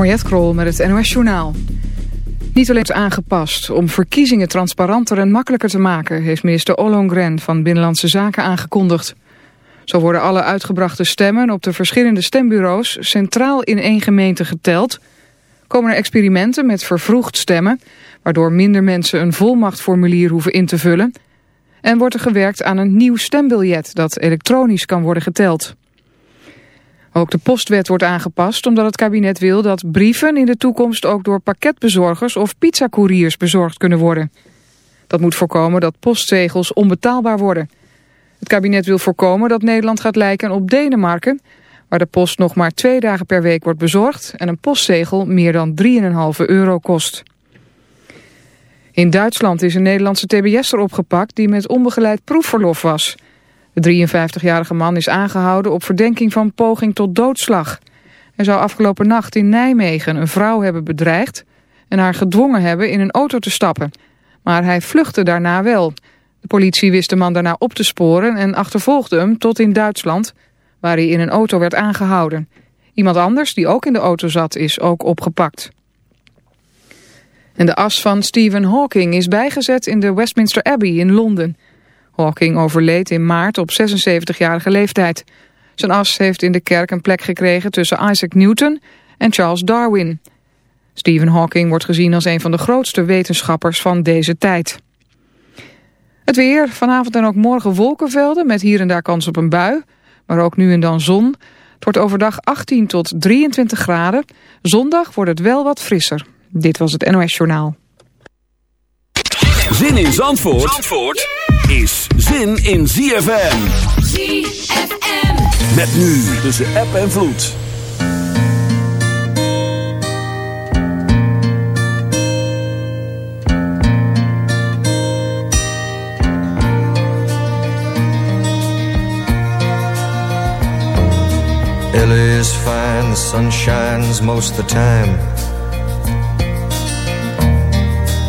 Mariette Krol met het NOS Journaal. Niet alleen aangepast om verkiezingen transparanter en makkelijker te maken... heeft minister Ollongren van Binnenlandse Zaken aangekondigd. Zo worden alle uitgebrachte stemmen op de verschillende stembureaus... centraal in één gemeente geteld. Komen er experimenten met vervroegd stemmen... waardoor minder mensen een volmachtformulier hoeven in te vullen... en wordt er gewerkt aan een nieuw stembiljet dat elektronisch kan worden geteld. Ook de postwet wordt aangepast omdat het kabinet wil dat brieven in de toekomst ook door pakketbezorgers of pizzacouriers bezorgd kunnen worden. Dat moet voorkomen dat postzegels onbetaalbaar worden. Het kabinet wil voorkomen dat Nederland gaat lijken op Denemarken, waar de post nog maar twee dagen per week wordt bezorgd en een postzegel meer dan 3,5 euro kost. In Duitsland is een Nederlandse tbs'er opgepakt die met onbegeleid proefverlof was. De 53-jarige man is aangehouden op verdenking van poging tot doodslag. Hij zou afgelopen nacht in Nijmegen een vrouw hebben bedreigd... en haar gedwongen hebben in een auto te stappen. Maar hij vluchtte daarna wel. De politie wist de man daarna op te sporen en achtervolgde hem tot in Duitsland... waar hij in een auto werd aangehouden. Iemand anders, die ook in de auto zat, is ook opgepakt. En de as van Stephen Hawking is bijgezet in de Westminster Abbey in Londen... Hawking overleed in maart op 76-jarige leeftijd. Zijn as heeft in de kerk een plek gekregen tussen Isaac Newton en Charles Darwin. Stephen Hawking wordt gezien als een van de grootste wetenschappers van deze tijd. Het weer, vanavond en ook morgen wolkenvelden met hier en daar kans op een bui, maar ook nu en dan zon. Het wordt overdag 18 tot 23 graden. Zondag wordt het wel wat frisser. Dit was het NOS Journaal. Zin in Zandvoort, Zandvoort? is zin in ZFM. ZFM. Met nu tussen app en vloed. LA is fine, the sun shines most of the time.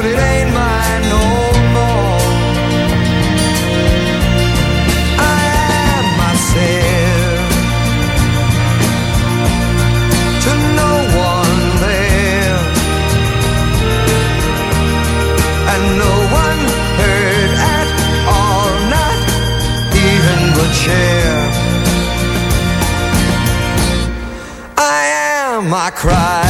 but it ain't mine no more. I am myself to no one there, and no one heard at all, not even chair. I am, I cry.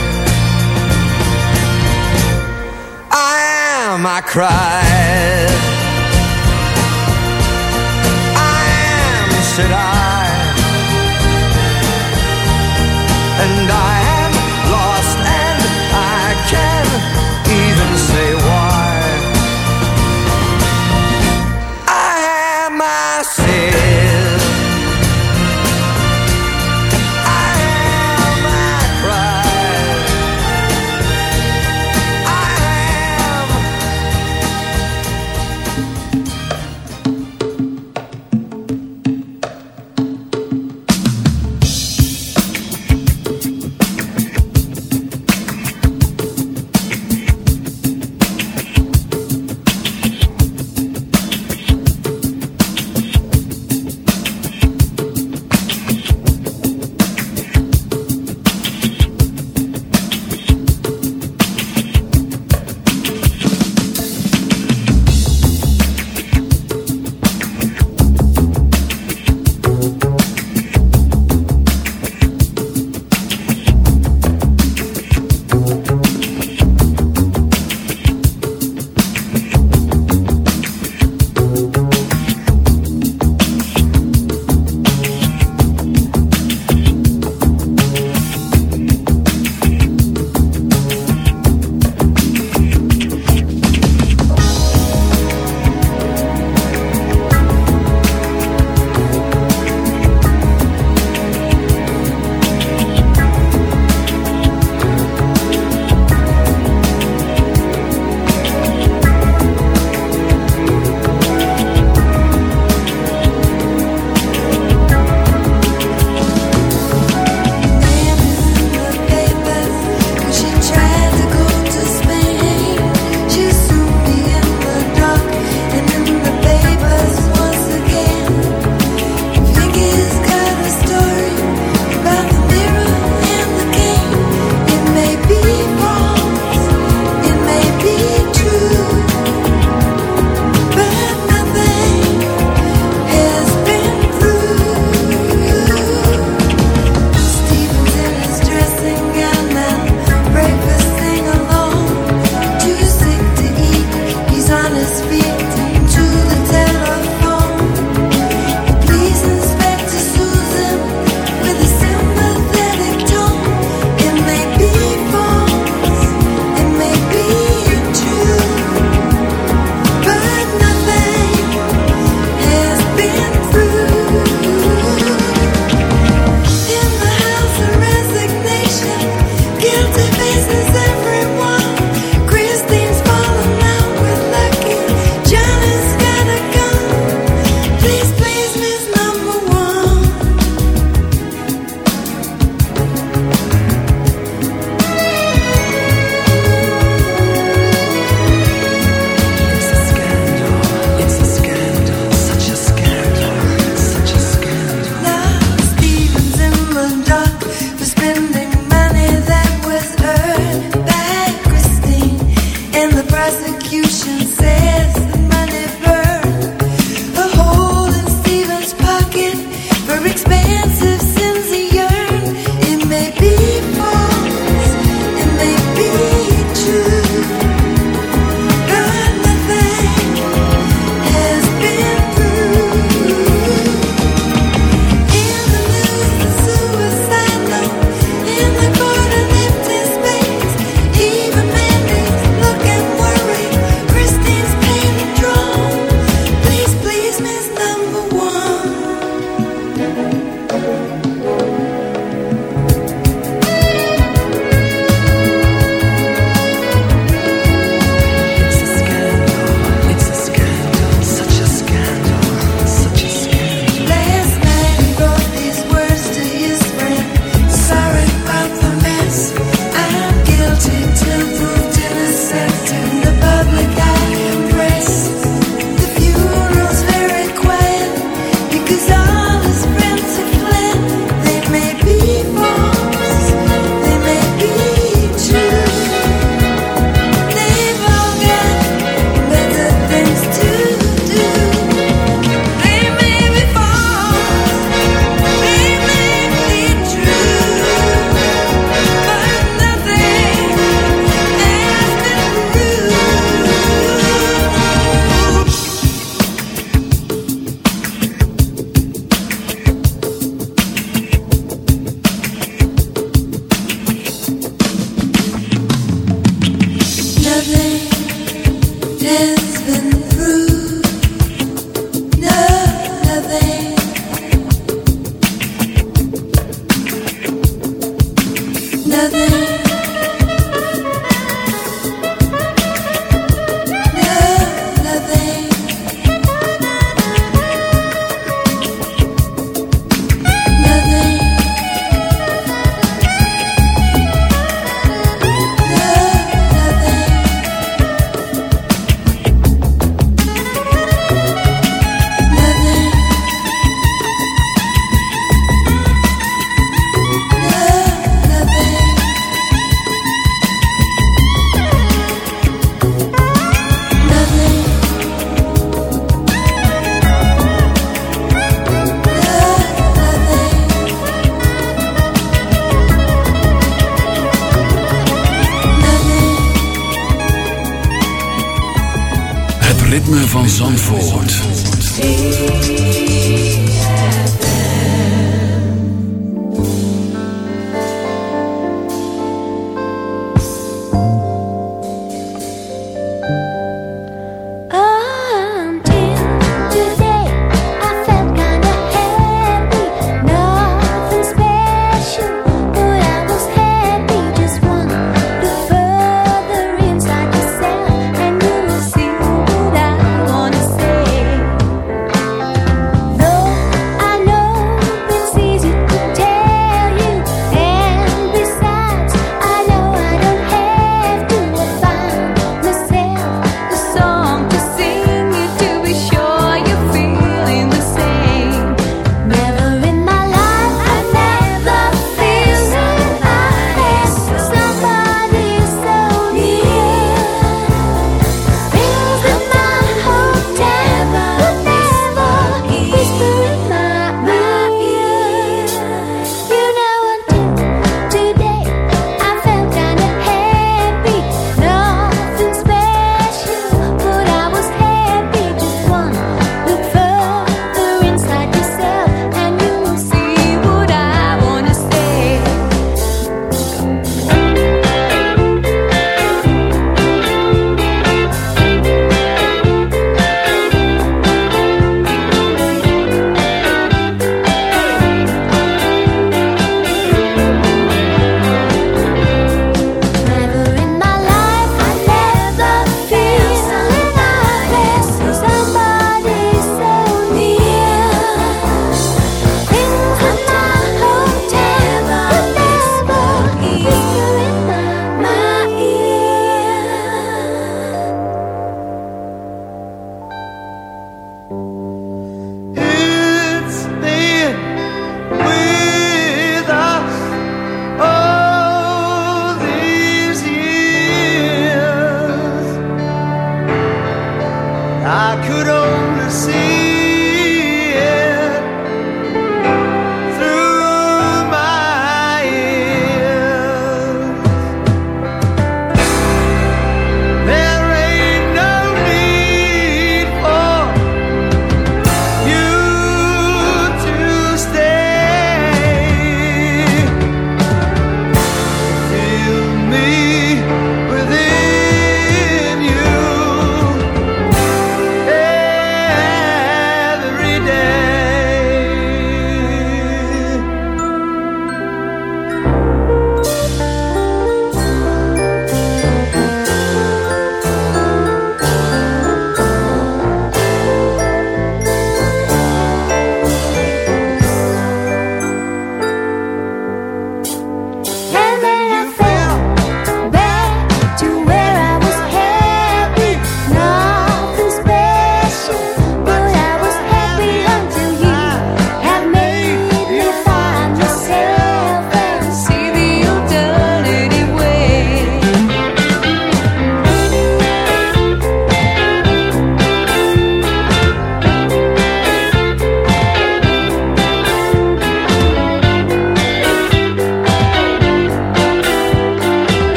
I cried. I am, said I,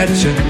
at you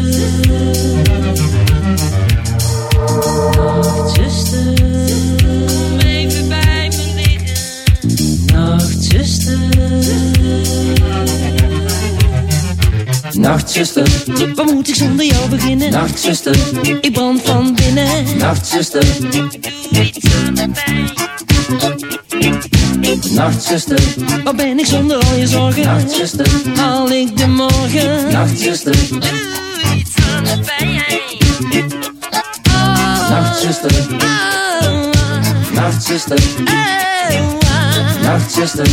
Nachtzuster, waar moet ik zonder jou beginnen? Nachtzuster, ik brand van binnen. Nachtzuster, doe iets aan de pijn. Nachtzuster, waar ben ik zonder al je zorgen? Nachtzuster, haal ik de morgen? Nachtzuster, doe iets van de pijn. Nachtzuster. Nachtzuster, Nacht Nachtzuster,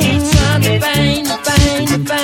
iets van de pijn, pijn, de pijn.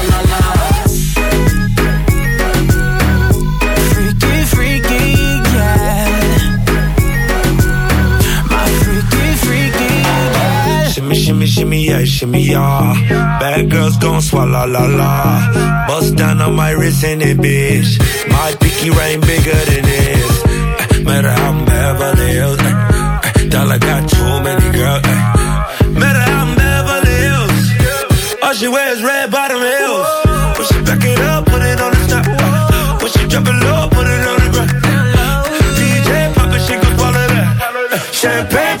Shimmy, yeah, shimmy, yeah. Bad girls gon' swallow la la. Bust down on my wrist and it, bitch. My pinky ring bigger than this. Uh, matter how I'm Beverly Hills. Uh, dollar got too many girls. Uh, matter how I'm Beverly Hills. All she wears red bottom heels. When she back it up, put it on the top. Uh, when she drop it low, put it on the ground. DJ pop it, she gon' swallow that. Champagne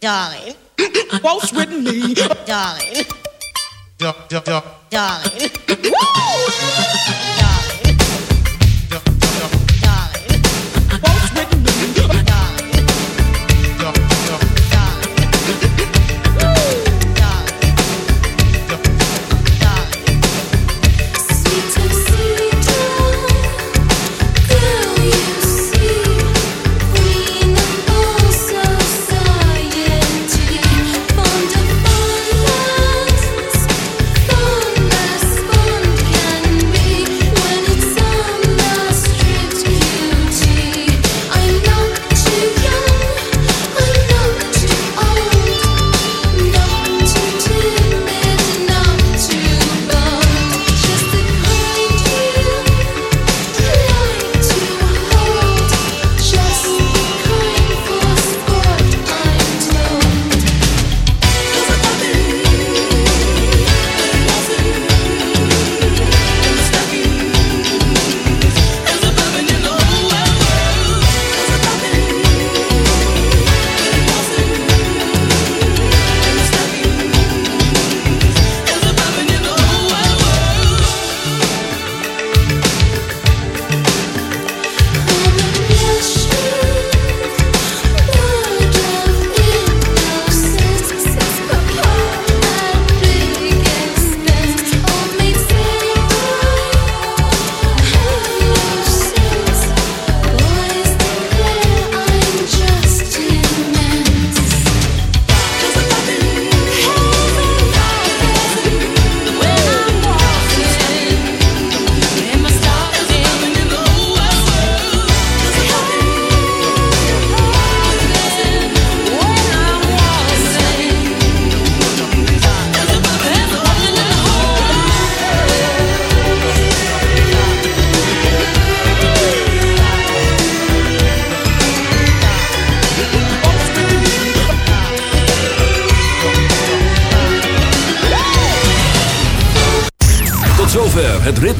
darling, waltz with me. darling, darling.